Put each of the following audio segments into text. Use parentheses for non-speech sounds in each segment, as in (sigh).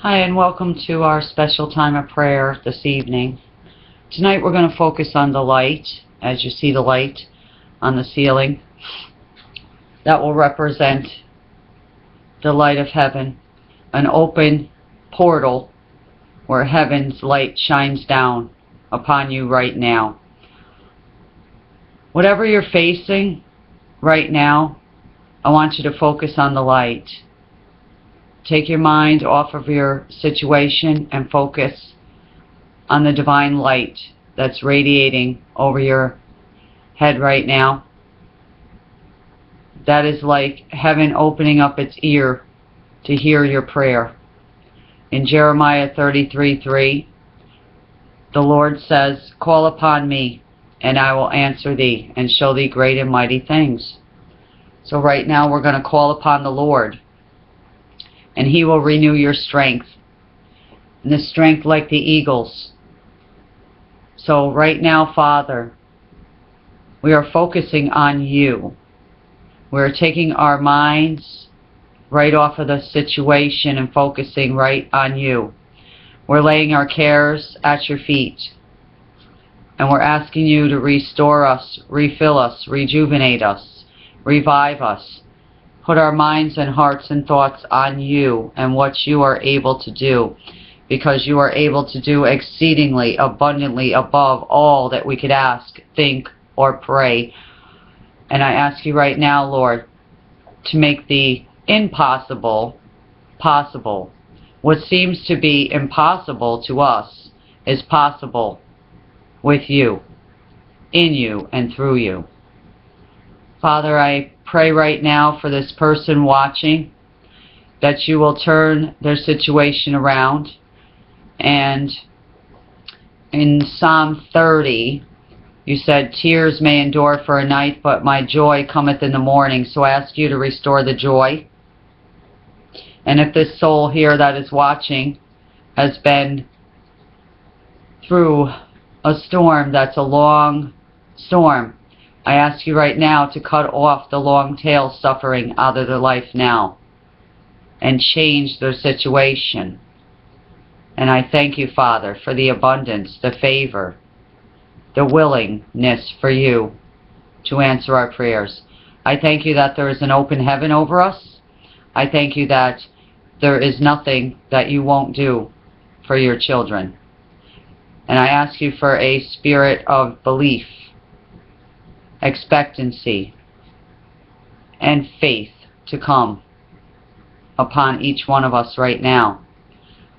Hi, and welcome to our special time of prayer this evening. Tonight we're going to focus on the light, as you see the light on the ceiling. That will represent the light of heaven, an open portal where heaven's light shines down upon you right now. Whatever you're facing right now, I want you to focus on the light. Take your mind off of your situation and focus on the divine light that's radiating over your head right now. That is like heaven opening up its ear to hear your prayer. In Jeremiah 33:3, the Lord says, Call upon me, and I will answer thee, and show thee great and mighty things. So right now we're going to call upon the Lord, and he will renew your strength, and the strength like the eagles. So right now, Father, we are focusing on you. We're taking our minds right off of the situation and focusing right on you. We're laying our cares at your feet. And we're asking you to restore us, refill us, rejuvenate us, revive us. Put our minds and hearts and thoughts on you and what you are able to do. Because you are able to do exceedingly abundantly above all that we could ask, think, or pray. And I ask you right now, Lord, to make the impossible possible. What seems to be impossible to us is possible with you, in you, and through you. Father, I pray right now for this person watching that you will turn their situation around. And in Psalm 30, you said, Tears may endure for a night, but my joy cometh in the morning. So I ask you to restore the joy. And if this soul here that is watching has been through a storm that's a long storm, I ask you right now to cut off the long tail suffering out of their life now and change their situation. And I thank you, Father, for the abundance, the favor, the willingness for you to answer our prayers. I thank you that there is an open heaven over us. I thank you that there is nothing that you won't do for your children. And I ask you for a spirit of belief expectancy, and faith to come upon each one of us right now.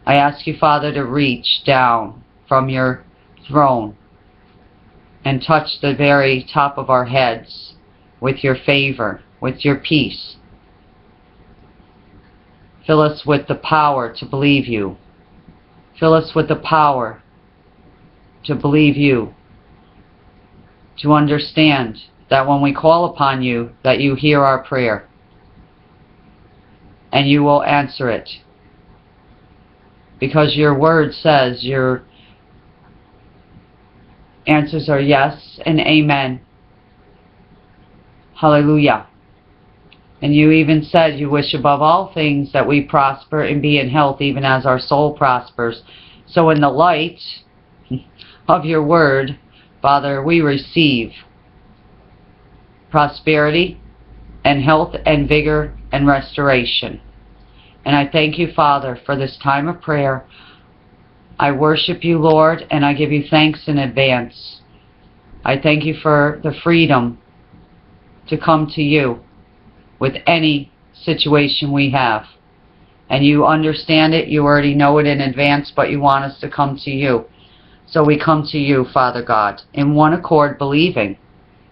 I ask you, Father, to reach down from your throne and touch the very top of our heads with your favor, with your peace. Fill us with the power to believe you. Fill us with the power to believe you to understand that when we call upon you, that you hear our prayer and you will answer it. Because your word says your answers are yes and amen. Hallelujah. And you even said you wish above all things that we prosper and be in health even as our soul prospers. So in the light of your word, Father, we receive prosperity and health and vigor and restoration. And I thank you, Father, for this time of prayer. I worship you, Lord, and I give you thanks in advance. I thank you for the freedom to come to you with any situation we have. And you understand it, you already know it in advance, but you want us to come to you. So we come to you, Father God, in one accord, believing.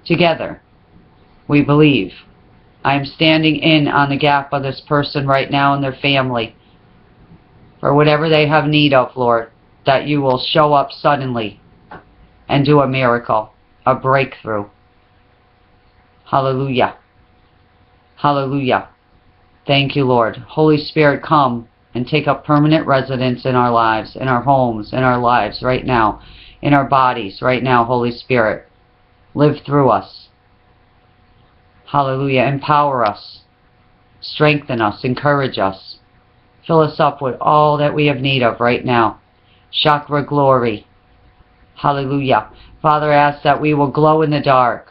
Together, we believe. I am standing in on the gap of this person right now and their family for whatever they have need of, Lord, that you will show up suddenly and do a miracle, a breakthrough. Hallelujah. Hallelujah. Thank you, Lord. Holy Spirit, come and take up permanent residence in our lives, in our homes, in our lives right now, in our bodies right now, Holy Spirit. Live through us. Hallelujah. Empower us. Strengthen us. Encourage us. Fill us up with all that we have need of right now. Shekinah glory. Hallelujah. Father, I ask that we will glow in the dark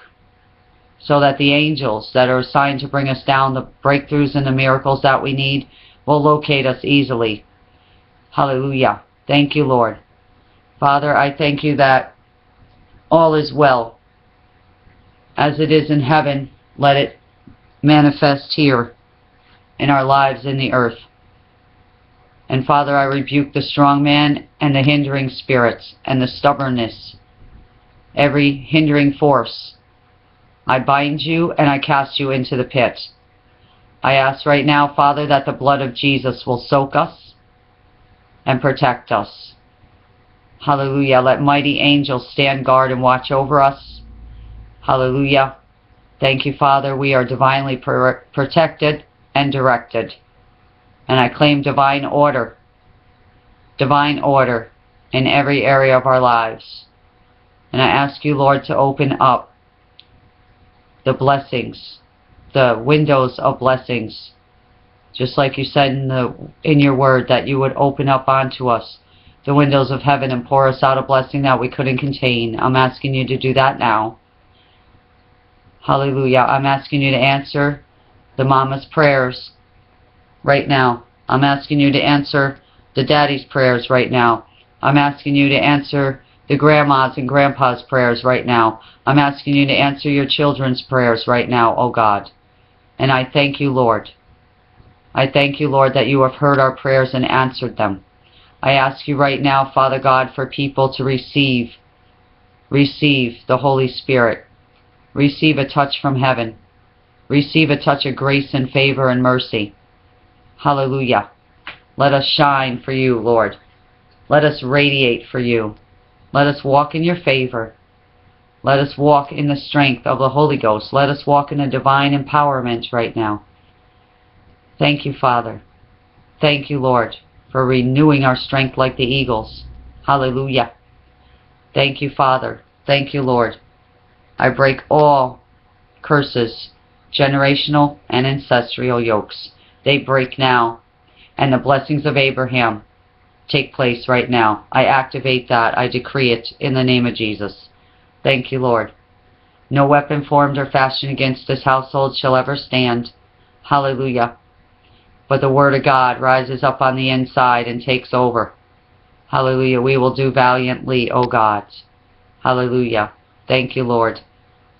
so that the angels that are assigned to bring us down the breakthroughs and the miracles that we need will locate us easily. Hallelujah. Thank you, Lord. Father, I thank you that all is well. As it is in heaven, let it manifest here in our lives in the earth. And Father, I rebuke the strong man and the hindering spirits and the stubbornness, every hindering force. I bind you and I cast you into the pit. I ask right now, Father, that the blood of Jesus will soak us and protect us. Hallelujah. Let mighty angels stand guard and watch over us. Hallelujah. Thank you, Father. We are divinely pr protected and directed. And I claim divine order, divine order in every area of our lives. And I ask you, Lord, to open up the blessings, the windows of blessings, just like you said in the in your word that you would open up onto us the windows of heaven and pour us out a blessing that we couldn't contain. I'm asking you to do that now. Hallelujah. I'm asking you to answer the mama's prayers right now. I'm asking you to answer the daddy's prayers right now. I'm asking you to answer the grandma's and grandpa's prayers right now. I'm asking you to answer your children's prayers right now, oh God. And I thank you, Lord. I thank you, Lord, that you have heard our prayers and answered them. I ask you right now, Father God, for people to receive, receive the Holy Spirit. Receive a touch from heaven. Receive a touch of grace and favor and mercy. Hallelujah. Let us shine for you, Lord. Let us radiate for you. Let us walk in your favor. Let us walk in the strength of the Holy Ghost. Let us walk in a divine empowerment right now. Thank you, Father. Thank you, Lord, for renewing our strength like the eagles. Hallelujah. Thank you, Father. Thank you, Lord. I break all curses, generational and ancestral yokes. They break now. And the blessings of Abraham take place right now. I activate that. I decree it in the name of Jesus. Thank you, Lord. No weapon formed or fashioned against this household shall ever stand. Hallelujah. But the word of God rises up on the inside and takes over. Hallelujah. We will do valiantly, O God. Hallelujah. Thank you, Lord.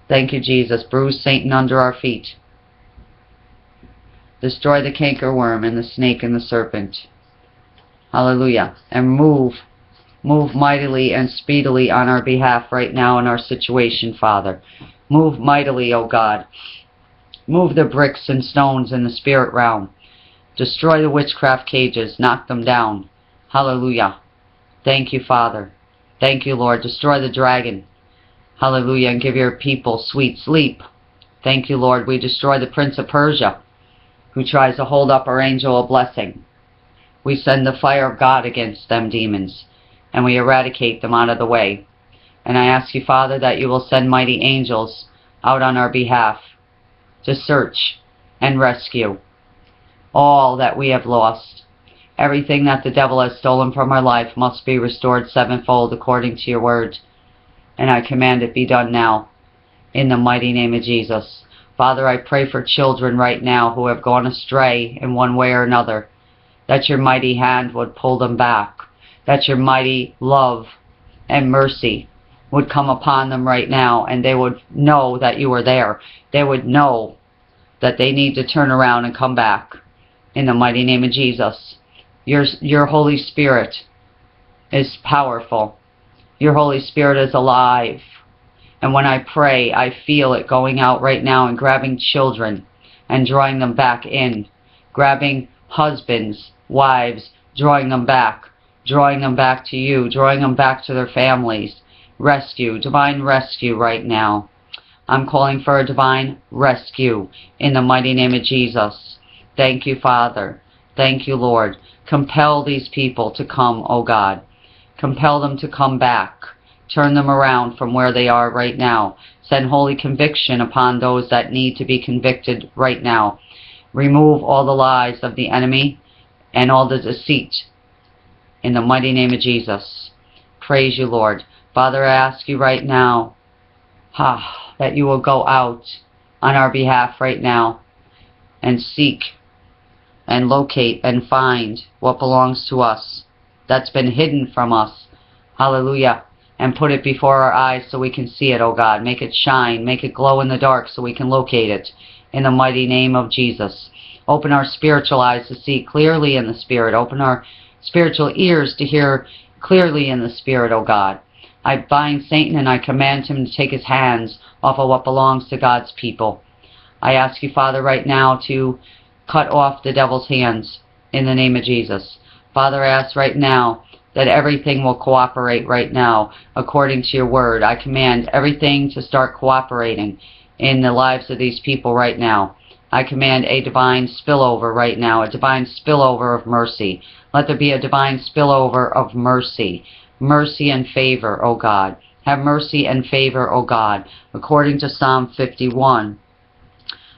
Thank you, Jesus. Bruise Satan under our feet. Destroy the cankerworm and the snake and the serpent. Hallelujah. And move, move mightily and speedily on our behalf right now in our situation, Father. Move mightily, O God. Move the bricks and stones in the spirit realm. Destroy the witchcraft cages. Knock them down. Hallelujah. Thank you, Father. Thank you, Lord. Destroy the dragon. Hallelujah. And give your people sweet sleep. Thank you, Lord. We destroy the prince of Persia who tries to hold up our angel of blessing. We send the fire of God against them demons, and we eradicate them out of the way. And I ask you, Father, that you will send mighty angels out on our behalf to search and rescue all that we have lost. Everything that the devil has stolen from our life must be restored sevenfold according to your word. And I command it be done now, in the mighty name of Jesus. Father, I pray for children right now who have gone astray in one way or another, that your mighty hand would pull them back, that your mighty love and mercy would come upon them right now, and they would know that you are there. They would know that they need to turn around and come back in the mighty name of Jesus. Your, your Holy Spirit is powerful. Your Holy Spirit is alive. And when I pray, I feel it going out right now and grabbing children and drawing them back in. Grabbing husbands, wives, drawing them back. Drawing them back to you. Drawing them back to their families. Rescue. Divine rescue right now. I'm calling for a divine rescue in the mighty name of Jesus. Thank you, Father. Thank you, Lord. Compel these people to come, O oh God. Compel them to come back. Turn them around from where they are right now. Send holy conviction upon those that need to be convicted right now. Remove all the lies of the enemy and all the deceit. In the mighty name of Jesus. Praise you, Lord. Father, I ask you right now ah, that you will go out on our behalf right now and seek and locate and find what belongs to us that's been hidden from us. Hallelujah. And put it before our eyes so we can see it, oh God. Make it shine. Make it glow in the dark so we can locate it. In the mighty name of Jesus. Open our spiritual eyes to see clearly in the Spirit. Open our spiritual ears to hear clearly in the Spirit, O God. I bind Satan and I command him to take his hands off of what belongs to God's people. I ask you, Father, right now to cut off the devil's hands in the name of Jesus. Father, I ask right now that everything will cooperate right now according to your word. I command everything to start cooperating in the lives of these people right now. I command a divine spillover right now, a divine spillover of mercy. Let there be a divine spillover of mercy. Mercy and favor, O God. Have mercy and favor, O God, according to Psalm 51.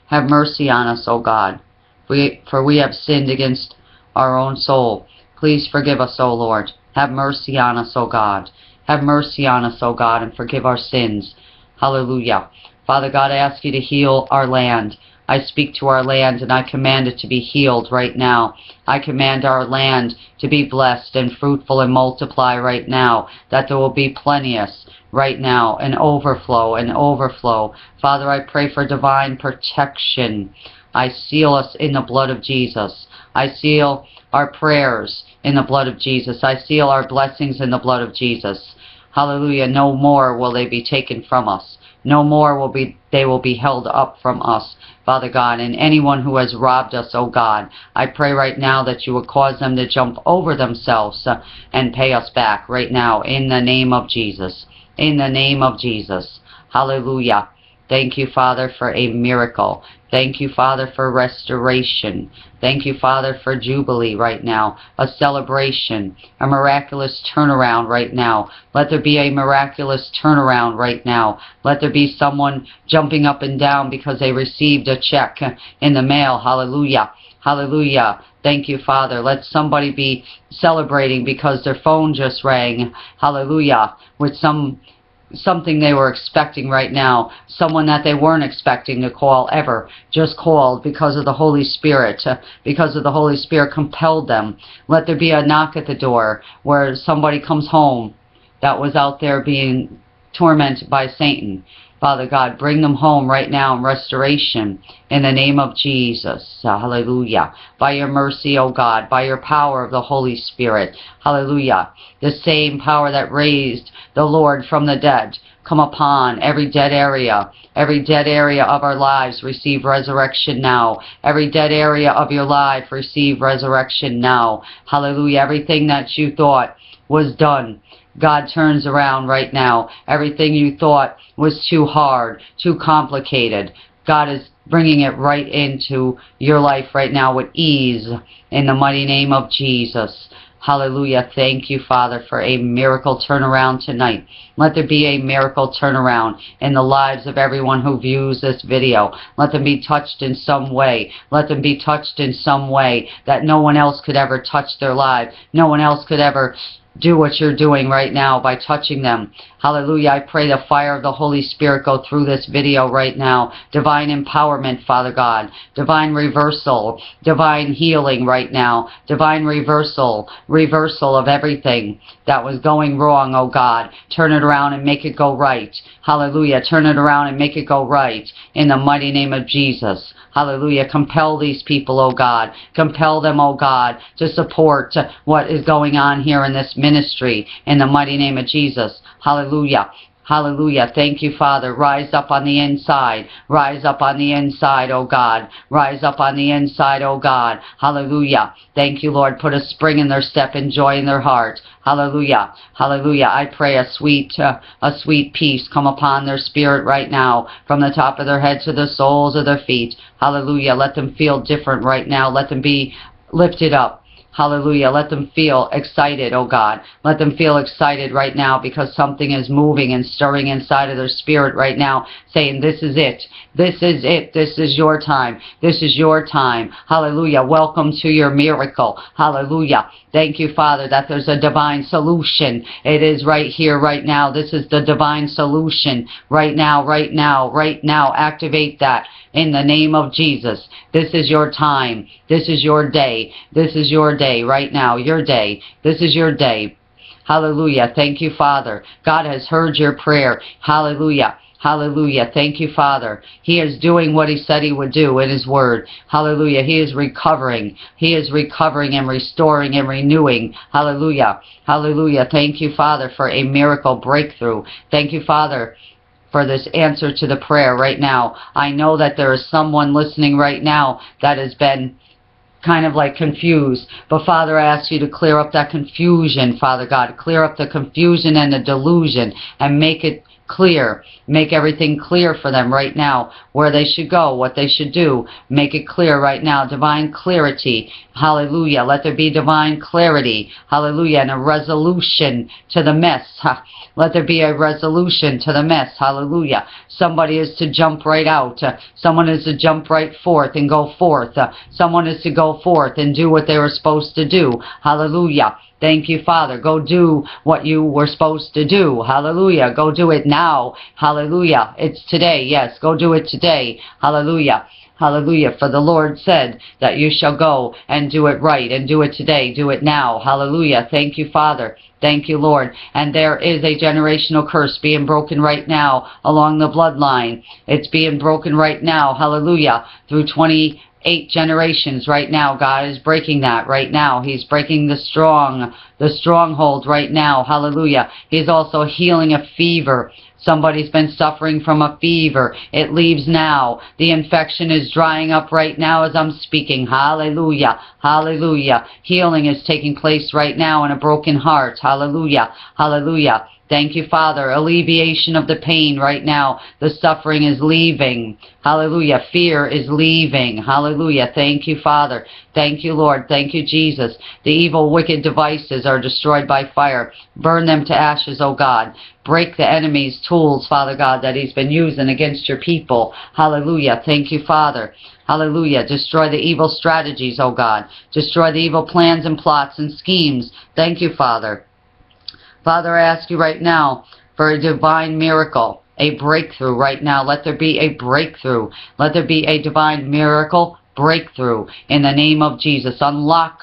Have mercy on us, O God, we, for we have sinned against our own soul. Please forgive us, O Lord. Have mercy on us, O God. Have mercy on us, O God, and forgive our sins. Hallelujah. Father God, I ask you to heal our land. I speak to our land and I command it to be healed right now. I command our land to be blessed and fruitful and multiply right now, that there will be plenteous right now, an overflow, an overflow. Father, I pray for divine protection. I seal us in the blood of Jesus. I seal our prayers in the blood of Jesus. I seal our blessings in the blood of Jesus. Hallelujah. No more will they be taken from us. No more will be they will be held up from us, Father God, and anyone who has robbed us, O oh God. I pray right now that you would cause them to jump over themselves uh, and pay us back right now in the name of Jesus. In the name of Jesus. Hallelujah. Thank you, Father, for a miracle. Thank you, Father, for restoration. Thank you, Father, for jubilee right now, a celebration, a miraculous turnaround right now. Let there be a miraculous turnaround right now. Let there be someone jumping up and down because they received a check in the mail. Hallelujah. Hallelujah. Thank you, Father. Let somebody be celebrating because their phone just rang. Hallelujah. With some something they were expecting right now, someone that they weren't expecting to call ever, just called because of the Holy Spirit, uh, because of the Holy Spirit compelled them. Let there be a knock at the door where somebody comes home that was out there being tormented by Satan. Father God, bring them home right now in restoration in the name of Jesus. Hallelujah. By your mercy, O God, by your power of the Holy Spirit. Hallelujah. The same power that raised the Lord from the dead come upon every dead area. Every dead area of our lives receive resurrection now. Every dead area of your life receive resurrection now. Hallelujah. Everything that you thought was done God turns around right now. Everything you thought was too hard, too complicated, God is bringing it right into your life right now with ease in the mighty name of Jesus. Hallelujah. Thank you, Father, for a miracle turnaround tonight. Let there be a miracle turnaround in the lives of everyone who views this video. Let them be touched in some way. Let them be touched in some way that no one else could ever touch their life. No one else could ever do what you're doing right now by touching them. Hallelujah. I pray the fire of the Holy Spirit go through this video right now. Divine empowerment, Father God. Divine reversal. Divine healing right now. Divine reversal. Reversal of everything that was going wrong, oh God. Turn it around and make it go right. Hallelujah. Turn it around and make it go right. In the mighty name of Jesus. Hallelujah. Compel these people, oh God. Compel them, oh God, to support what is going on here in this ministry in the mighty name of Jesus. Hallelujah. Hallelujah. Thank you, Father. Rise up on the inside. Rise up on the inside, O God. Rise up on the inside, O God. Hallelujah. Thank you, Lord. Put a spring in their step and joy in their heart. Hallelujah. Hallelujah. I pray a sweet, uh, a sweet peace come upon their spirit right now, from the top of their head to the soles of their feet. Hallelujah. Let them feel different right now. Let them be lifted up. Hallelujah. Let them feel excited, oh God. Let them feel excited right now because something is moving and stirring inside of their spirit right now, saying, This is it. This is it. This is your time. This is your time. Hallelujah. Welcome to your miracle. Hallelujah. Thank you, Father, that there's a divine solution. It is right here, right now. This is the divine solution. Right now, right now, right now. Activate that in the name of Jesus. This is your time. This is your day. This is your day right now. Your day. This is your day. Hallelujah. Thank you, Father. God has heard your prayer. Hallelujah. Hallelujah. Thank you, Father. He is doing what He said He would do in His Word. Hallelujah. He is recovering. He is recovering and restoring and renewing. Hallelujah. Hallelujah. Thank you, Father, for a miracle breakthrough. Thank you, Father, for this answer to the prayer right now. I know that there is someone listening right now that has been kind of like confused. But Father, I ask you to clear up that confusion, Father God. Clear up the confusion and the delusion and make it clear. Make everything clear for them right now, where they should go, what they should do. Make it clear right now, divine clarity. Hallelujah. Let there be divine clarity. Hallelujah. And a resolution to the mess. Let there be a resolution to the mess. Hallelujah. Somebody is to jump right out. Someone is to jump right forth and go forth. Someone is to go forth and do what they were supposed to do. Hallelujah. Thank you, Father. Go do what you were supposed to do. Hallelujah. Go do it now. Hallelujah. It's today. Yes, go do it today. Hallelujah. Hallelujah. For the Lord said that you shall go and do it right and do it today. Do it now. Hallelujah. Thank you, Father. Thank you, Lord. And there is a generational curse being broken right now along the bloodline. It's being broken right now. Hallelujah. Through 20 eight generations right now. God is breaking that right now. He's breaking the strong, the stronghold right now. Hallelujah. He's also healing a fever. Somebody's been suffering from a fever. It leaves now. The infection is drying up right now as I'm speaking. Hallelujah. Hallelujah. Healing is taking place right now in a broken heart. Hallelujah. Hallelujah. Thank you, Father. Alleviation of the pain right now. The suffering is leaving. Hallelujah. Fear is leaving. Hallelujah. Thank you, Father. Thank you, Lord. Thank you, Jesus. The evil, wicked devices are destroyed by fire. Burn them to ashes, O God. Break the enemy's tools, Father God, that he's been using against your people. Hallelujah. Thank you, Father. Hallelujah. Destroy the evil strategies, O God. Destroy the evil plans and plots and schemes. Thank you, Father. Father, I ask you right now for a divine miracle, a breakthrough right now. Let there be a breakthrough. Let there be a divine miracle breakthrough in the name of Jesus. Unlock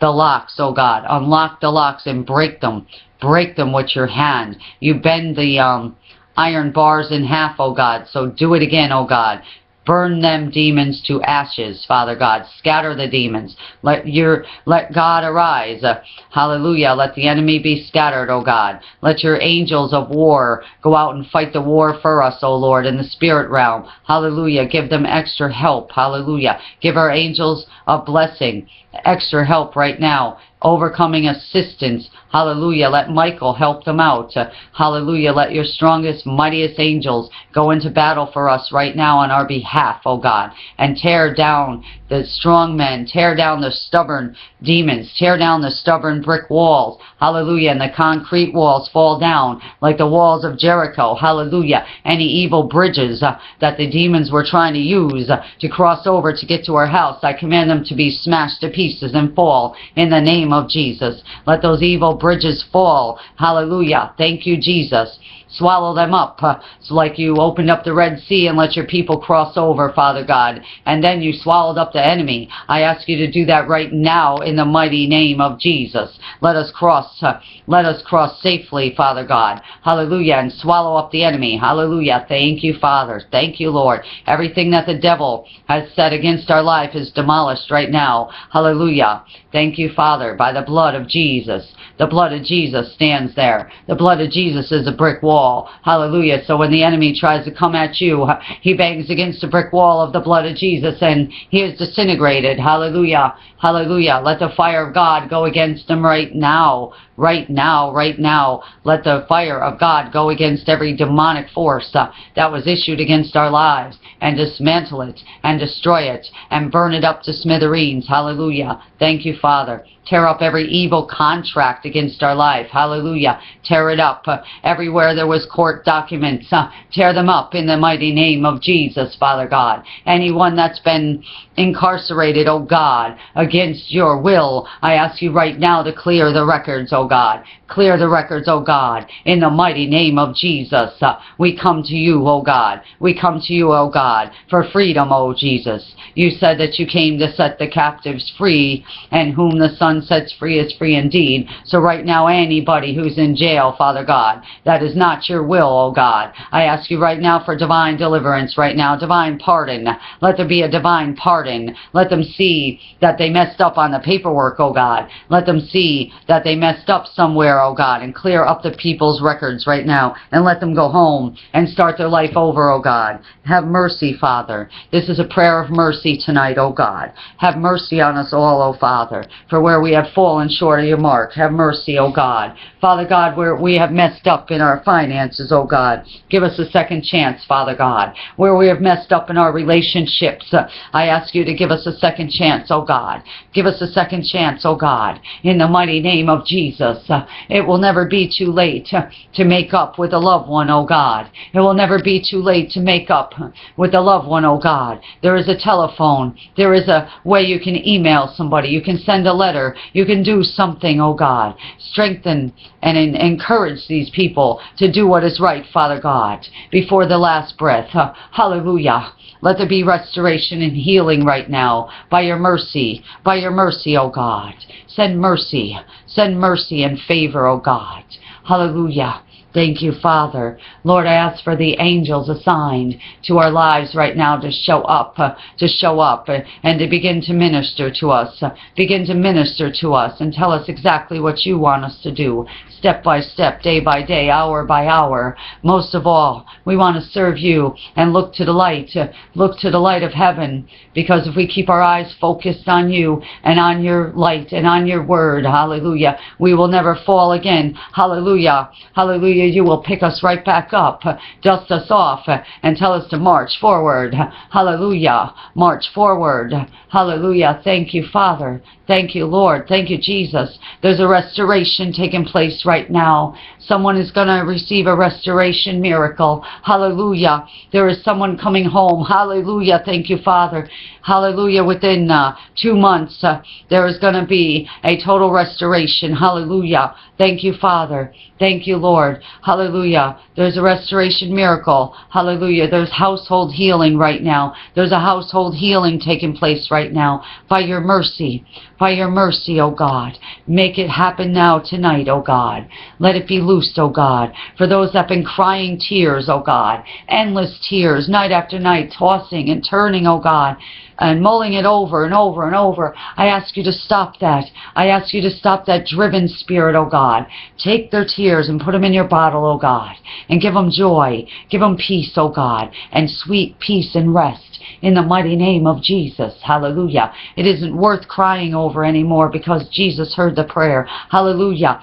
the locks, oh God. Unlock the locks and break them. Break them with your hand. You bend the um, iron bars in half, oh God. So do it again, oh God. Burn them demons to ashes, Father God. Scatter the demons. Let your let God arise. Hallelujah. Let the enemy be scattered, O God. Let your angels of war go out and fight the war for us, O Lord, in the spirit realm. Hallelujah. Give them extra help. Hallelujah. Give our angels a blessing, extra help right now overcoming assistance. Hallelujah. Let Michael help them out. Hallelujah. Let your strongest, mightiest angels go into battle for us right now on our behalf, O God, and tear down the strong men, tear down the stubborn demons, tear down the stubborn brick walls. Hallelujah. And the concrete walls fall down like the walls of Jericho. Hallelujah. Any evil bridges uh, that the demons were trying to use uh, to cross over to get to our house, I command them to be smashed to pieces and fall in the name of Jesus. Let those evil bridges fall. Hallelujah. Thank you, Jesus swallow them up. It's like you opened up the Red Sea and let your people cross over, Father God, and then you swallowed up the enemy. I ask you to do that right now in the mighty name of Jesus. Let us cross, let us cross safely, Father God. Hallelujah, and swallow up the enemy. Hallelujah. Thank you, Father. Thank you, Lord. Everything that the devil has said against our life is demolished right now. Hallelujah. Thank you, Father, by the blood of Jesus. The blood of Jesus stands there. The blood of Jesus is a brick wall. Hallelujah. So when the enemy tries to come at you, he bangs against the brick wall of the blood of Jesus and he is disintegrated. Hallelujah. Hallelujah. Let the fire of God go against him right now. Right now, right now. Let the fire of God go against every demonic force uh, that was issued against our lives and dismantle it and destroy it and burn it up to smithereens. Hallelujah. Thank you, Father. Father. Tear up every evil contract against our life. Hallelujah. Tear it up. Uh, everywhere there was court documents, uh, tear them up in the mighty name of Jesus, Father God. Anyone that's been incarcerated, oh God, against your will, I ask you right now to clear the records, oh God. Clear the records, oh God, in the mighty name of Jesus. Uh, we come to you, oh God. We come to you, oh God, for freedom, oh Jesus. You said that you came to set the captives free, and whom the Son sets free is free indeed. So right now, anybody who's in jail, Father God, that is not your will, oh God. I ask you right now for divine deliverance right now, divine pardon. Let there be a divine pardon. Let them see that they messed up on the paperwork, oh God. Let them see that they messed up somewhere, oh God, and clear up the people's records right now and let them go home and start their life over, oh God. Have mercy, Father. This is a prayer of mercy tonight, oh God. Have mercy on us all, oh Father, for where we have fallen short of your mark. Have mercy, oh God. Father God, where we have messed up in our finances, oh God. Give us a second chance, Father God. Where we have messed up in our relationships, uh, I ask you to give us a second chance, oh God. Give us a second chance, oh God. In the mighty name of Jesus. Uh, it will never be too late uh, to make up with a loved one, oh God. It will never be too late to make up with a loved one, oh God. There is a telephone. There is a way you can email somebody. You can send a letter. You can do something, oh God. Strengthen and encourage these people to do what is right, Father God, before the last breath. Uh, hallelujah. Let there be restoration and healing right now by your mercy, by your mercy, O God. Send mercy, send mercy and favor, O God. Hallelujah. Thank you, Father. Lord, I ask for the angels assigned to our lives right now to show up, uh, to show up uh, and to begin to minister to us, uh, begin to minister to us and tell us exactly what you want us to do, step by step, day by day, hour by hour. Most of all, we want to serve you and look to the light, uh, look to the light of heaven, because if we keep our eyes focused on you and on your light and on your word, hallelujah, we will never fall again. Hallelujah. Hallelujah you will pick us right back up, dust us off, and tell us to march forward. Hallelujah. March forward. Hallelujah. Thank you, Father. Thank you, Lord. Thank you, Jesus. There's a restoration taking place right now. Someone is going to receive a restoration miracle. Hallelujah. There is someone coming home. Hallelujah. Thank you, Father. Hallelujah. Within uh, two months, uh, there is going to be a total restoration. Hallelujah. Thank you, Father. Thank you, Lord. Hallelujah. There's a restoration miracle. Hallelujah. There's household healing right now. There's a household healing taking place right now by your mercy. By your mercy, O God. Make it happen now tonight, O God. Let it be loosed, O God. For those that have been crying tears, O God. Endless tears, night after night, tossing and turning, O God and mulling it over and over and over. I ask you to stop that. I ask you to stop that driven spirit, O God. Take their tears and put them in your bottle, O God, and give them joy. Give them peace, O God, and sweet peace and rest in the mighty name of Jesus. Hallelujah. It isn't worth crying over anymore because Jesus heard the prayer. Hallelujah.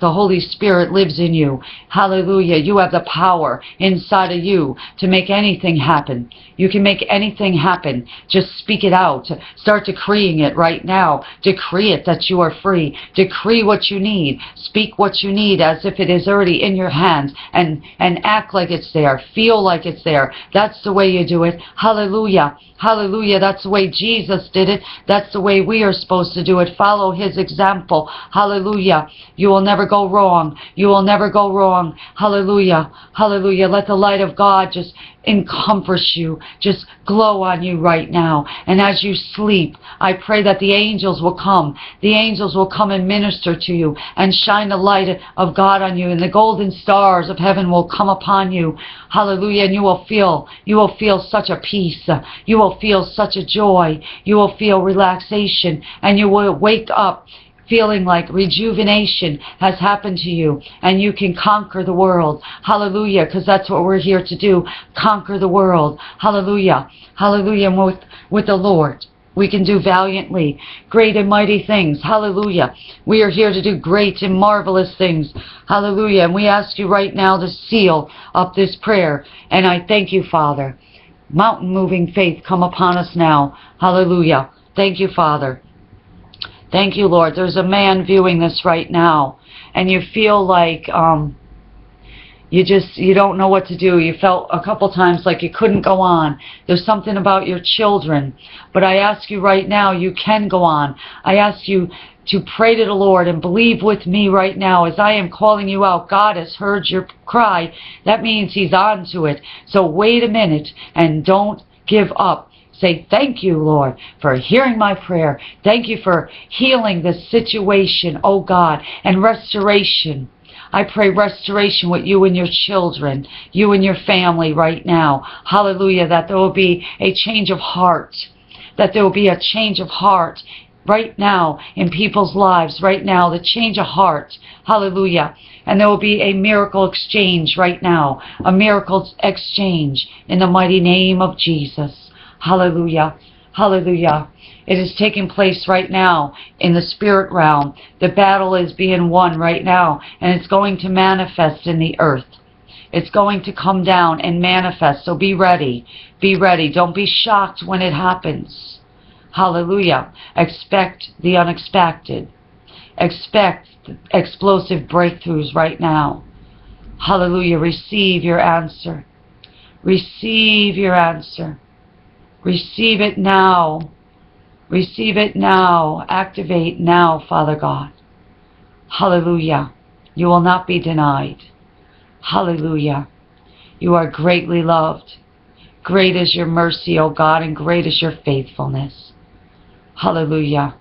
The Holy Spirit lives in you. Hallelujah. You have the power inside of you to make anything happen. You can make anything happen. Just speak it out. Start decreeing it right now. Decree it that you are free. Decree what you need. Speak what you need as if it is already in your hands and, and act like it's there. Feel like it's there. That's the way you do it. Hallelujah. Hallelujah. That's the way Jesus did it. That's the way we are supposed to do it. Follow his example. Hallelujah. You will never go wrong. You will never go wrong. Hallelujah. Hallelujah. Let the light of God just encompass you, just glow on you right now. And as you sleep, I pray that the angels will come. The angels will come and minister to you and shine the light of God on you and the golden stars of heaven will come upon you. Hallelujah. And you will feel, you will feel such a peace. You will feel such a joy. You will feel relaxation and you will wake up feeling like rejuvenation has happened to you and you can conquer the world. Hallelujah, because that's what we're here to do. Conquer the world. Hallelujah. Hallelujah with, with the Lord. We can do valiantly great and mighty things. Hallelujah. We are here to do great and marvelous things. Hallelujah. And we ask you right now to seal up this prayer. And I thank you, Father. Mountain moving faith come upon us now. Hallelujah. Thank you, Father. Thank you, Lord. There's a man viewing this right now, and you feel like um, you just you don't know what to do. You felt a couple times like you couldn't go on. There's something about your children, but I ask you right now, you can go on. I ask you to pray to the Lord and believe with me right now as I am calling you out. God has heard your cry. That means He's on to it. So wait a minute and don't give up say, Thank you, Lord, for hearing my prayer. Thank you for healing this situation, oh God, and restoration. I pray restoration with you and your children, you and your family right now. Hallelujah. That there will be a change of heart. That there will be a change of heart right now in people's lives, right now, the change of heart. Hallelujah. And there will be a miracle exchange right now, a miracle exchange in the mighty name of Jesus. Hallelujah. Hallelujah. It is taking place right now in the spirit realm. The battle is being won right now, and it's going to manifest in the earth. It's going to come down and manifest. So be ready. Be ready. Don't be shocked when it happens. Hallelujah. Expect the unexpected. Expect explosive breakthroughs right now. Hallelujah. Receive your answer. Receive your answer. Receive it now. Receive it now. Activate now, Father God. Hallelujah. You will not be denied. Hallelujah. You are greatly loved. Great is your mercy, O God, and great is your faithfulness. Hallelujah.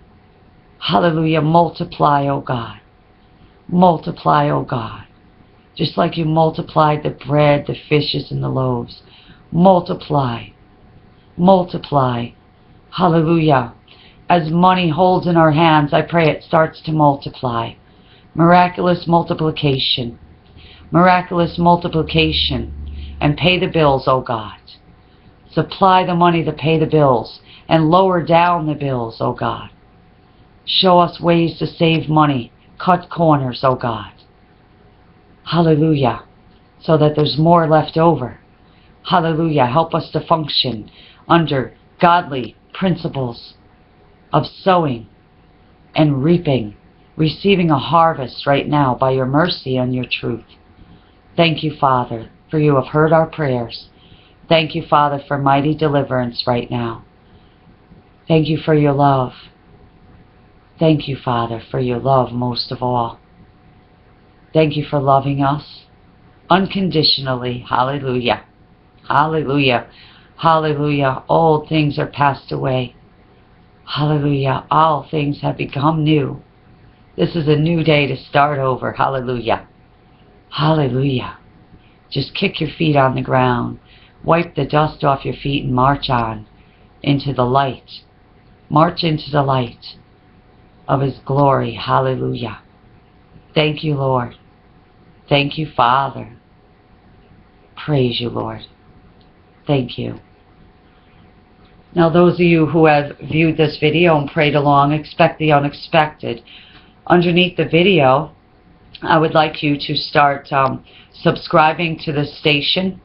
Hallelujah. Multiply, O God. Multiply, O God. Just like you multiplied the bread, the fishes, and the loaves. Multiply multiply. Hallelujah. As money holds in our hands, I pray it starts to multiply. Miraculous multiplication. Miraculous multiplication. And pay the bills, O oh God. Supply the money to pay the bills and lower down the bills, O oh God. Show us ways to save money. Cut corners, O oh God. Hallelujah. So that there's more left over. Hallelujah. Help us to function under godly principles of sowing and reaping, receiving a harvest right now by your mercy and your truth. Thank you, Father, for you have heard our prayers. Thank you, Father, for mighty deliverance right now. Thank you for your love. Thank you, Father, for your love most of all. Thank you for loving us unconditionally. Hallelujah. Hallelujah. Hallelujah. Old things are passed away. Hallelujah. All things have become new. This is a new day to start over. Hallelujah. Hallelujah. Just kick your feet on the ground. Wipe the dust off your feet and march on into the light. March into the light of His glory. Hallelujah. Thank you, Lord. Thank you, Father. Praise you, Lord. Thank you. Now those of you who have viewed this video and prayed along, expect the unexpected. Underneath the video, I would like you to start um, subscribing to the station.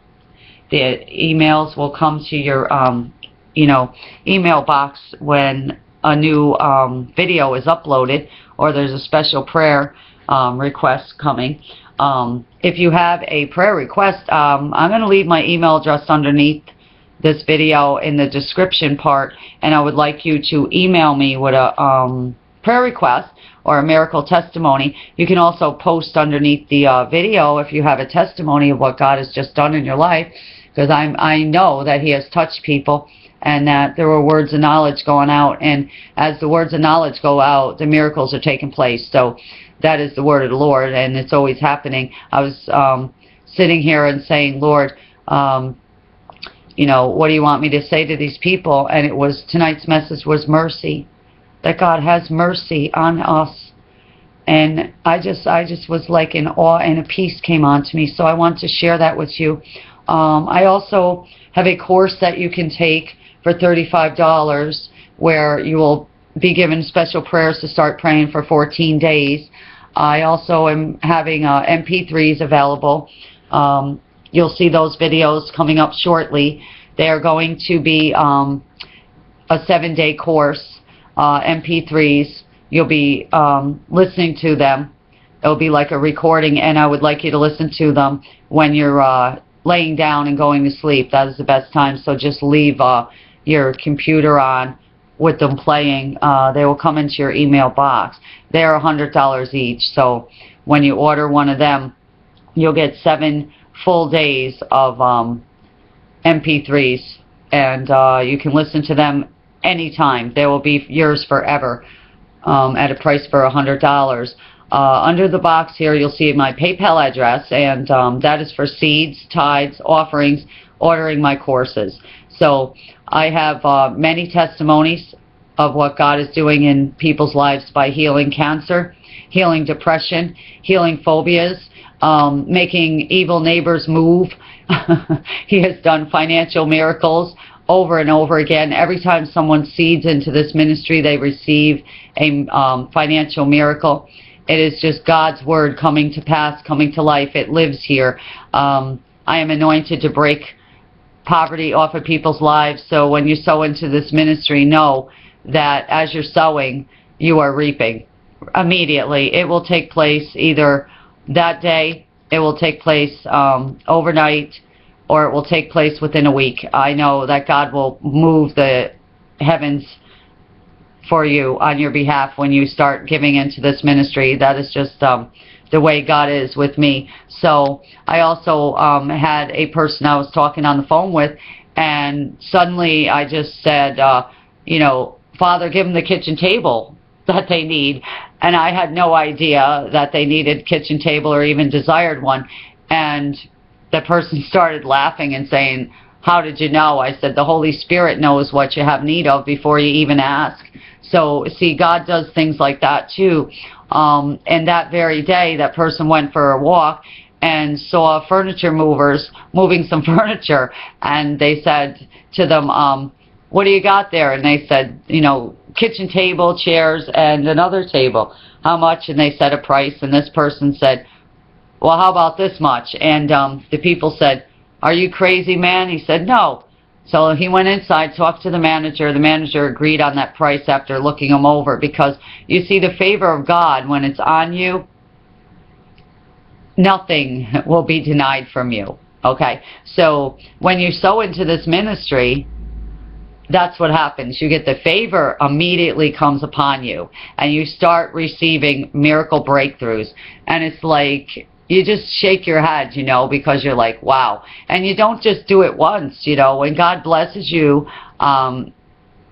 The emails will come to your, um, you know, email box when a new um, video is uploaded or there's a special prayer um, request coming. Um, if you have a prayer request, um, I'm going to leave my email address underneath this video in the description part and I would like you to email me with a um, prayer request or a miracle testimony. You can also post underneath the uh, video if you have a testimony of what God has just done in your life because I'm I know that he has touched people and that there were words of knowledge going out and as the words of knowledge go out the miracles are taking place so that is the word of the Lord and it's always happening I was um, sitting here and saying Lord um, you know, what do you want me to say to these people? And it was, tonight's message was mercy. That God has mercy on us. and I just I just was like in awe and a peace came on to me. So I want to share that with you. Um, I also have a course that you can take for $35 where you will be given special prayers to start praying for 14 days. I also am having uh, MP3s available. Um, you'll see those videos coming up shortly. They are going to be um, a seven-day course, uh, MP3s. You'll be um, listening to them. It'll be like a recording, and I would like you to listen to them when you're uh, laying down and going to sleep. That is the best time. So just leave uh, your computer on with them playing. Uh, they will come into your email box. They're $100 each. So when you order one of them, you'll get seven full days of um, MP3s, and uh, you can listen to them anytime. They will be yours forever um, at a price for $100. Uh, under the box here, you'll see my PayPal address, and um, that is for seeds, tithes, offerings, ordering my courses. So I have uh, many testimonies of what God is doing in people's lives by healing cancer, healing depression, healing phobias, um, making evil neighbors move. (laughs) he has done financial miracles over and over again. Every time someone seeds into this ministry, they receive a um, financial miracle. It is just God's word coming to pass, coming to life. It lives here. Um, I am anointed to break poverty off of people's lives. So when you sow into this ministry, know that as you're sowing, you are reaping immediately. It will take place either that day, it will take place um, overnight, or it will take place within a week. I know that God will move the heavens for you on your behalf when you start giving into this ministry. That is just um, the way God is with me. So I also um, had a person I was talking on the phone with, and suddenly I just said, uh, you know, Father, give them the kitchen table that they need. And I had no idea that they needed kitchen table or even desired one. And the person started laughing and saying, how did you know? I said, the Holy Spirit knows what you have need of before you even ask. So, see, God does things like that too. Um, and that very day, that person went for a walk and saw furniture movers moving some (laughs) furniture. And they said to them, um, what do you got there? And they said, you know, kitchen table, chairs, and another table. How much? And they said a price. And this person said, well, how about this much? And um, the people said, are you crazy, man? He said, no. So he went inside, talked to the manager. The manager agreed on that price after looking him over because you see the favor of God when it's on you, nothing will be denied from you. Okay? So when you sow into this ministry, that's what happens. You get the favor immediately comes upon you and you start receiving miracle breakthroughs. And it's like you just shake your head, you know, because you're like, wow. And you don't just do it once, you know. When God blesses you um,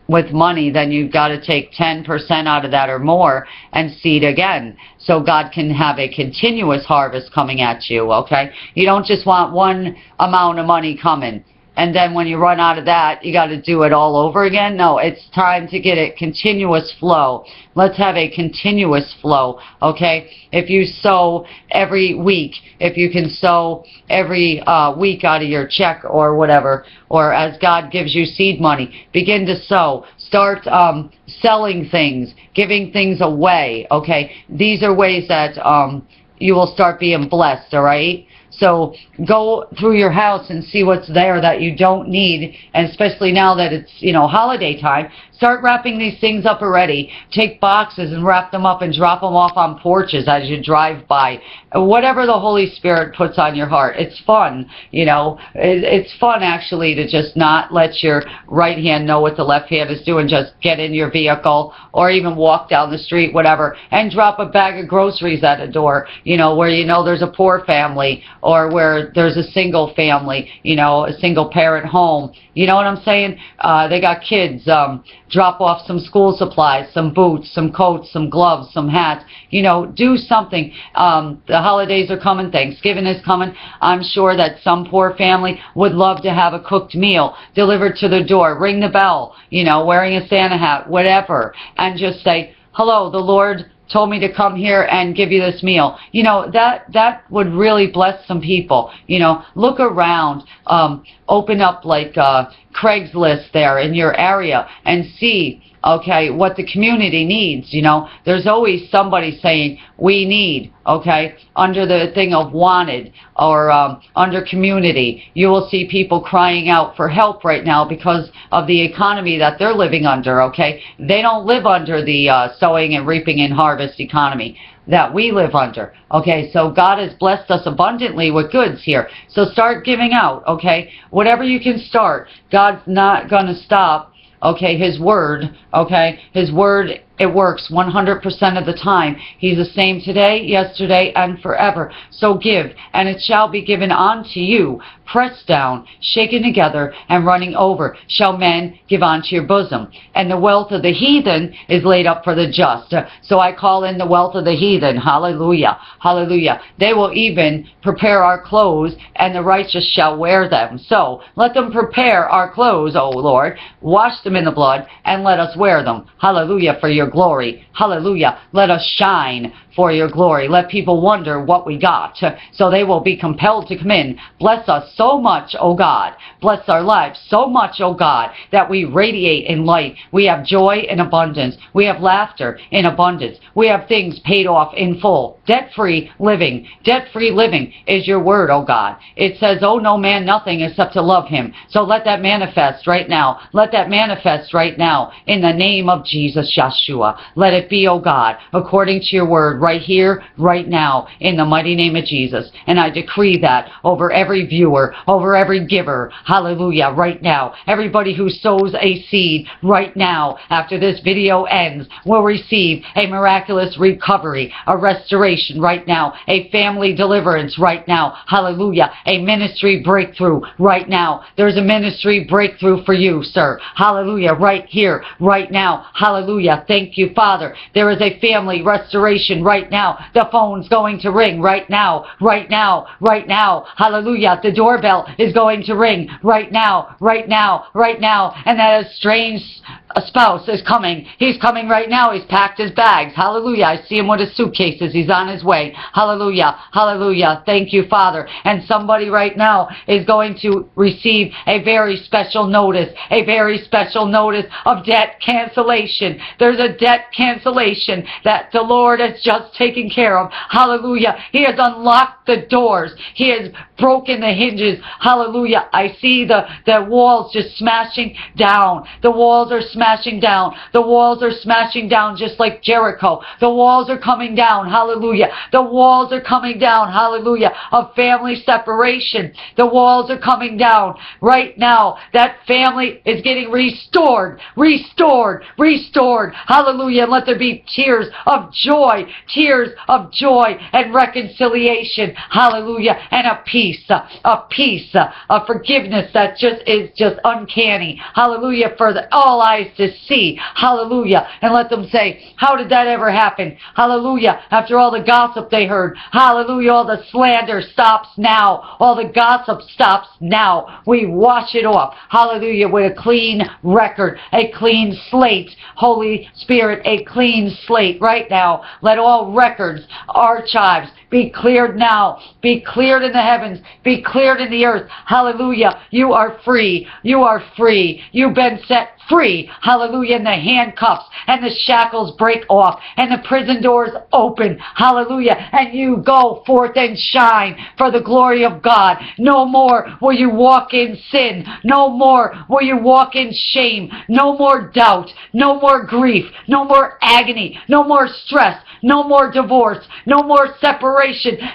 with money, then you've got to take 10% out of that or more and seed again. So God can have a continuous harvest coming at you, okay? You don't just want one amount of money coming and then when you run out of that, you got to do it all over again. No, it's time to get a continuous flow. Let's have a continuous flow, okay? If you sow every week, if you can sow every uh, week out of your check or whatever, or as God gives you seed money, begin to sow. Start um, selling things, giving things away, okay? These are ways that um, you will start being blessed, all right? So go through your house and see what's there that you don't need, and especially now that it's, you know, holiday time, start wrapping these things up already. Take boxes and wrap them up and drop them off on porches as you drive by. Whatever the Holy Spirit puts on your heart. It's fun, you know. It's fun actually to just not let your right hand know what the left hand is doing. Just get in your vehicle or even walk down the street, whatever, and drop a bag of groceries at a door, you know, where you know there's a poor family or where there's a single family, you know, a single parent home. You know what I'm saying? Uh, they got kids. Um, drop off some school supplies, some boots, some coats, some gloves, some hats. You know, do something. Um, the holidays are coming. Thanksgiving is coming. I'm sure that some poor family would love to have a cooked meal delivered to the door. Ring the bell. You know, wearing a Santa hat, whatever, and just say, "Hello, the Lord told me to come here and give you this meal. You know, that, that would really bless some people. You know, look around, um, open up like, uh, Craigslist there in your area and see okay, what the community needs, you know. There's always somebody saying, we need, okay, under the thing of wanted or um, under community. You will see people crying out for help right now because of the economy that they're living under, okay. They don't live under the uh, sowing and reaping and harvest economy that we live under. Okay, so God has blessed us abundantly with goods here. So start giving out, okay? Whatever you can start, God's not going to stop okay, his word, okay, his word it works 100% of the time. He's the same today, yesterday, and forever. So give, and it shall be given unto you, pressed down, shaken together, and running over, shall men give unto your bosom. And the wealth of the heathen is laid up for the just. So I call in the wealth of the heathen. Hallelujah. Hallelujah. They will even prepare our clothes, and the righteous shall wear them. So let them prepare our clothes, O Lord. Wash them in the blood, and let us wear them. Hallelujah for your glory. Hallelujah. Let us shine for your glory. Let people wonder what we got, so they will be compelled to come in. Bless us so much, O God. Bless our lives so much, O God, that we radiate in light. We have joy in abundance. We have laughter in abundance. We have things paid off in full. Debt-free living. Debt-free living is your word, O God. It says, oh no man nothing except to love him. So let that manifest right now. Let that manifest right now in the name of Jesus Yeshua. Let it be, O God, according to your word right here, right now, in the mighty name of Jesus. And I decree that over every viewer, over every giver, hallelujah, right now. Everybody who sows a seed right now, after this video ends, will receive a miraculous recovery, a restoration right now, a family deliverance right now, hallelujah, a ministry breakthrough right now. There's a ministry breakthrough for you, sir. Hallelujah, right here, right now, hallelujah. Thank you, Father. There is a family restoration right now. The phone's going to ring right now, right now, right now. Hallelujah. The doorbell is going to ring right now, right now, right now. And that strange spouse is coming. He's coming right now. He's packed his bags. Hallelujah. I see him with his suitcases. He's on his way. Hallelujah. Hallelujah. Thank you, Father. And somebody right now is going to receive a very special notice, a very special notice of debt cancellation. There's a debt cancellation that the Lord has just taken care of. Hallelujah. He has unlocked the doors. He has broken the hinges. Hallelujah. I see the, the walls just smashing down. The walls are smashing down. The walls are smashing down just like Jericho. The walls are coming down. Hallelujah. The walls are coming down. Hallelujah. Of family separation. The walls are coming down. Right now, that family is getting restored. Restored. Restored. Hallelujah. And let there be tears of joy, tears of joy and reconciliation. Hallelujah. And a peace, a peace, a forgiveness that just is just uncanny. Hallelujah. For the, all eyes to see. Hallelujah. And let them say, how did that ever happen? Hallelujah. After all the gossip they heard. Hallelujah. All the slander stops now. All the gossip stops now. We wash it off. Hallelujah. With a clean record, a clean slate. Holy Spirit, a clean slate right now. Let all records, archives, be cleared now. Be cleared in the heavens. Be cleared in the earth. Hallelujah. You are free. You are free. You've been set free. Hallelujah. And the handcuffs and the shackles break off and the prison doors open. Hallelujah. And you go forth and shine for the glory of God. No more will you walk in sin. No more will you walk in shame. No more doubt. No more grief. No more agony. No more stress. No more divorce. No more separation.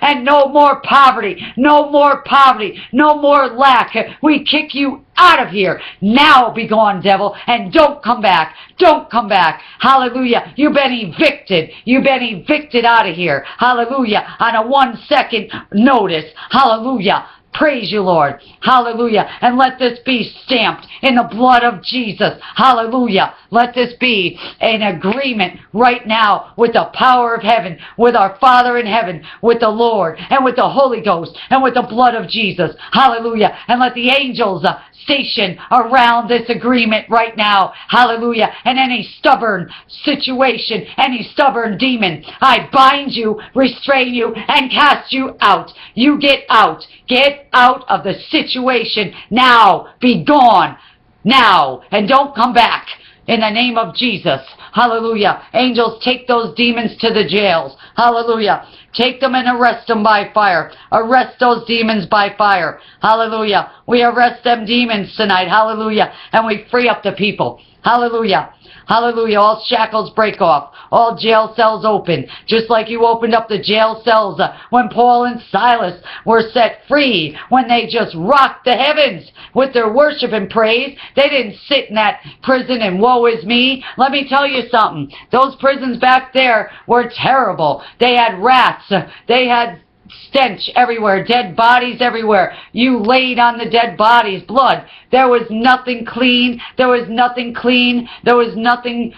And no more poverty. No more poverty. No more lack. We kick you out of here. Now be gone, devil, and don't come back. Don't come back. Hallelujah. You've been evicted. You've been evicted out of here. Hallelujah. On a one second notice. Hallelujah. Praise you, Lord. Hallelujah. And let this be stamped in the blood of Jesus. Hallelujah. Let this be an agreement right now with the power of heaven, with our Father in heaven, with the Lord, and with the Holy Ghost, and with the blood of Jesus. Hallelujah. And let the angels uh, station around this agreement right now. Hallelujah. And any stubborn situation, any stubborn demon, I bind you, restrain you, and cast you out. You get out. Get out of the situation now. Be gone now. And don't come back in the name of Jesus. Hallelujah. Angels, take those demons to the jails. Hallelujah. Take them and arrest them by fire. Arrest those demons by fire. Hallelujah. We arrest them demons tonight. Hallelujah. And we free up the people. Hallelujah. Hallelujah. All shackles break off. All jail cells open. Just like you opened up the jail cells uh, when Paul and Silas were set free. When they just rocked the heavens with their worship and praise. They didn't sit in that prison and woe is me. Let me tell you something. Those prisons back there were terrible. They had rats. They had stench everywhere, dead bodies everywhere. You laid on the dead bodies, blood. There was nothing clean. There was nothing clean. There was nothing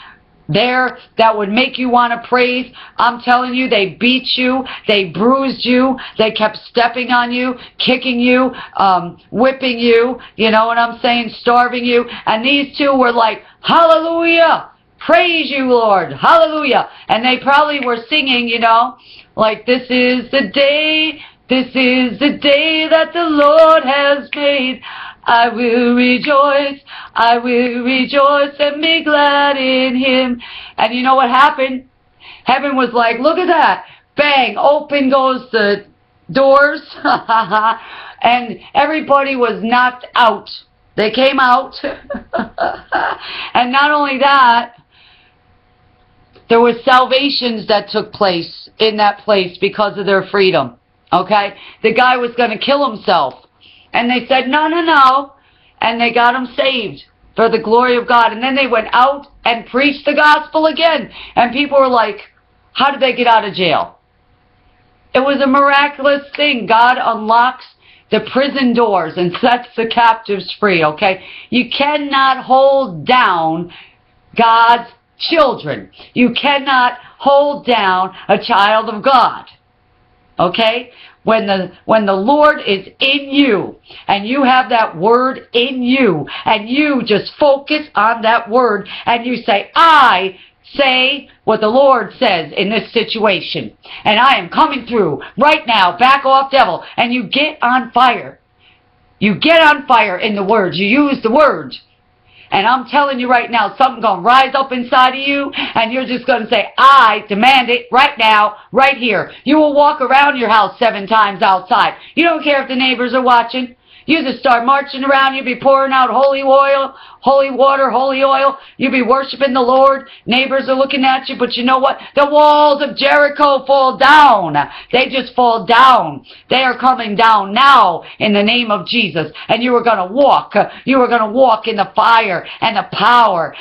there that would make you want to praise. I'm telling you, they beat you, they bruised you, they kept stepping on you, kicking you, um, whipping you, you know what I'm saying, starving you. And these two were like, hallelujah, praise you, Lord, hallelujah. And they probably were singing, you know, like this is the day, this is the day that the Lord has made. I will rejoice, I will rejoice and be glad in him. And you know what happened? Heaven was like, look at that. Bang, open goes the doors. (laughs) and everybody was knocked out. They came out. (laughs) and not only that, there were salvations that took place in that place because of their freedom. Okay? The guy was going to kill himself. And they said, no, no, no. And they got him saved for the glory of God. And then they went out and preached the gospel again. And people were like, how did they get out of jail? It was a miraculous thing. God unlocks the prison doors and (laughs) sets the captives free, okay? You cannot hold down God's children. You cannot hold down a child of God. Okay? When the, when the Lord is in you and you have that word in you and you just focus on that word and you say, I say what the Lord says in this situation and I am coming through right now, back off devil, and you get on fire. You get on fire in the words. You use the words. And I'm telling you right now, something's going to rise up inside of you, and you're just going to say, I demand it right now, right here. You will walk around your house seven times outside. You don't care if the neighbors are watching. You just start marching around. You'd be pouring out holy oil, holy water, holy oil. You'd be worshiping the Lord. Neighbors are looking at you, but you know what? The walls of Jericho fall down. They just fall down. They are coming down now in the name of Jesus. And you are going to walk. You are going to walk in the fire and the power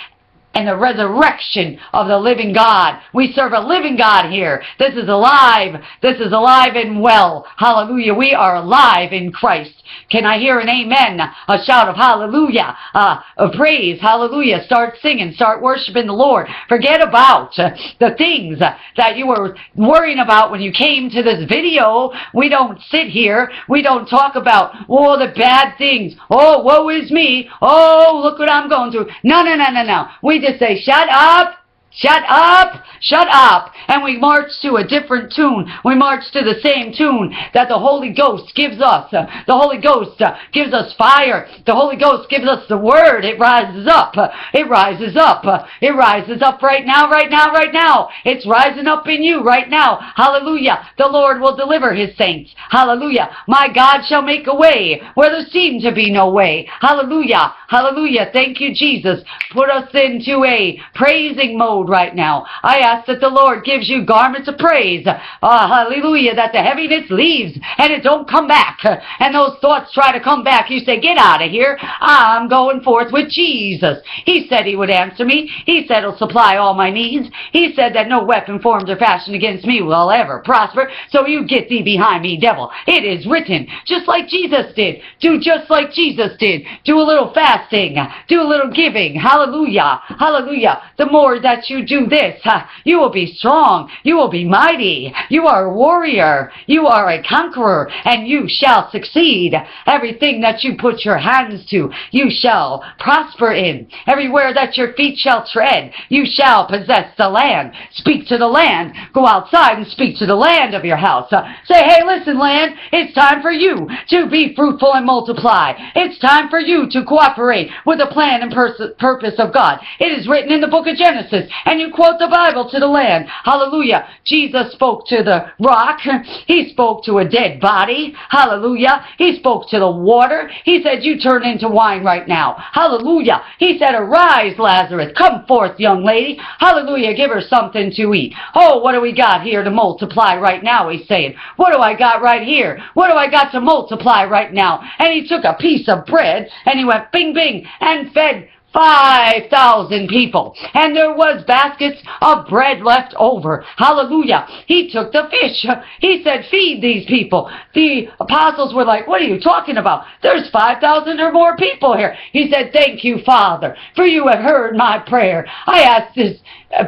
and the resurrection of the living God. We serve a living God here. This is alive. This is alive and well. Hallelujah. We are alive in Christ. Can I hear an amen? A shout of hallelujah, uh, a praise, hallelujah. Start singing, start worshiping the Lord. Forget about uh, the things that you were worrying about when you came to this video. We don't sit here. We don't talk about, oh, the bad things. Oh, woe is me. Oh, look what I'm going through. No, no, no, no, no. We just say, shut up. Shut up! Shut up! And we march to a different tune. We march to the same tune that the Holy Ghost gives us. The Holy Ghost gives us fire. The Holy Ghost gives us the Word. It rises up. It rises up. It rises up right now, right now, right now. It's rising up in you right now. Hallelujah. The Lord will deliver His saints. Hallelujah. My God shall make a way where there seemed to be no way. Hallelujah. Hallelujah. Thank you, Jesus. Put us into a praising mode right now. I ask that the Lord gives you garments of praise. Uh, hallelujah. That the heaviness leaves and it don't come back. And those thoughts try to come back. You say, get out of here. I'm going forth with Jesus. He said he would answer me. He said he'll supply all my needs. He said that no weapon formed or fashioned against me will ever prosper. So you get thee behind me, devil. It is written, just like Jesus did. Do just like Jesus did. Do a little fasting. Do a little giving. Hallelujah. Hallelujah. The more that you do this, you will be strong. You will be mighty. You are a warrior. You are a conqueror and you shall succeed. Everything that you put your hands to, you shall prosper in. Everywhere that your feet shall tread, you shall possess the land. Speak to the land. Go outside and speak to the land of your house. Uh, say, hey, listen, land, it's time for you to be fruitful and multiply. It's time for you to cooperate with the plan and purpose of God. It is written in the book of Genesis, and you quote the Bible to the land. Hallelujah. Jesus spoke to the rock. He spoke to a dead body. Hallelujah. He spoke to the water. He said, you turn into wine right now. Hallelujah. He said, arise, Lazarus. Come forth, young lady. Hallelujah. Give her something to eat. Oh, what do we got here to multiply right now? He's saying, what do I got right here? What do I got to multiply right now? And he took a piece of bread and he went bing, bing and fed 5,000 people. And there was baskets of bread left over. Hallelujah. He took the fish. He said, feed these people. The apostles were like, what are you talking about? There's 5,000 or more people here. He said, thank you, Father, for you have heard my prayer. I ask this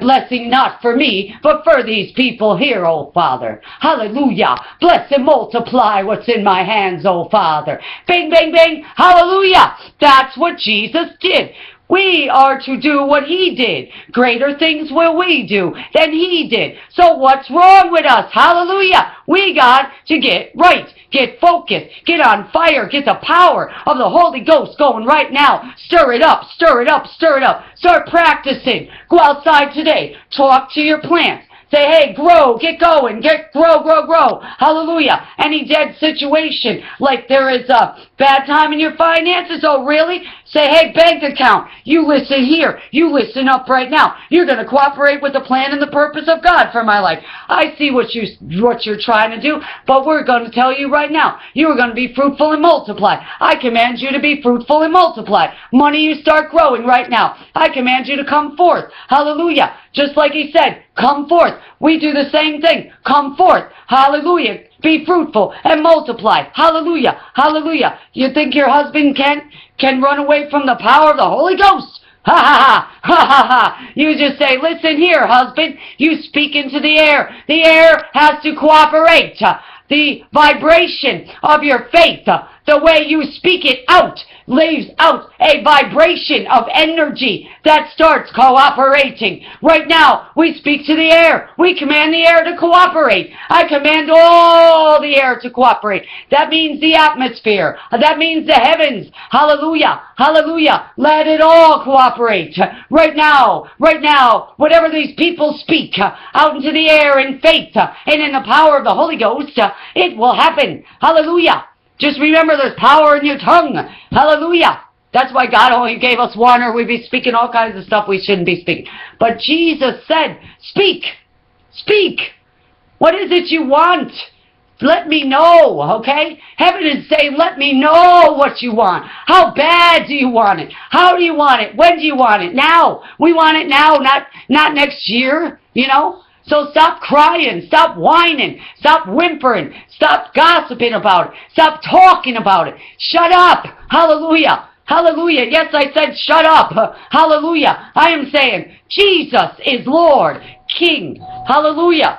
blessing not for me, but for these people here, O Father. Hallelujah. Bless and multiply what's in my hands, O Father. Bing, bing, bing. Hallelujah. That's what Jesus did. We are to do what he did. Greater things will we do than he did. So what's wrong with us? Hallelujah. We got to get right, get focused, get on fire, get the power of the Holy Ghost going right now. Stir it up, stir it up, stir it up. Start practicing. Go outside today. Talk to your plants. Say, hey, grow, get going, get, grow, grow, grow. Hallelujah. Any dead situation, like there is a bad time in your finances, oh really? Say, hey, bank account, you listen here. You listen up right now. You're going to cooperate with the plan and the purpose of God for my life. I see what, you, what you're trying to do, but we're going to tell you right now, you are going to be fruitful and multiply. I command you to be fruitful and multiply. Money you start growing right now. I command you to come forth. Hallelujah. Just like he said, come forth. We do the same thing. Come forth. Hallelujah. Be fruitful and multiply. Hallelujah. Hallelujah. You think your husband can can run away from the power of the Holy Ghost? (laughs) Ha ha ha! Ha ha ha! You just say, listen here, husband. You speak into the air. The air has to cooperate. The vibration of your faith, the way you speak it out, leaves out a vibration of energy that starts cooperating. Right now, we speak to the air. We command the air to cooperate. I command all the air to cooperate. That means the atmosphere. That means the heavens. Hallelujah. Hallelujah. Let it all cooperate. Right now, right now, whatever these people speak out into the air in faith and in the power of the Holy Ghost, it will happen. Hallelujah. Just remember there's power in your tongue. Hallelujah. That's why God only gave us one or we'd be speaking all kinds of stuff we shouldn't be speaking. But Jesus said, speak. Speak. What is it you want? Let me know, okay? Heaven is saying, let me know what you want. How bad do you want it? How do you want it? When do you want it? Now. We want it now, not, not next year, you know? So stop crying, stop whining, stop whimpering, stop gossiping about it, stop talking about it. Shut up. Hallelujah. Hallelujah. Yes, I said shut up. Hallelujah. I am saying Jesus is Lord, King. Hallelujah.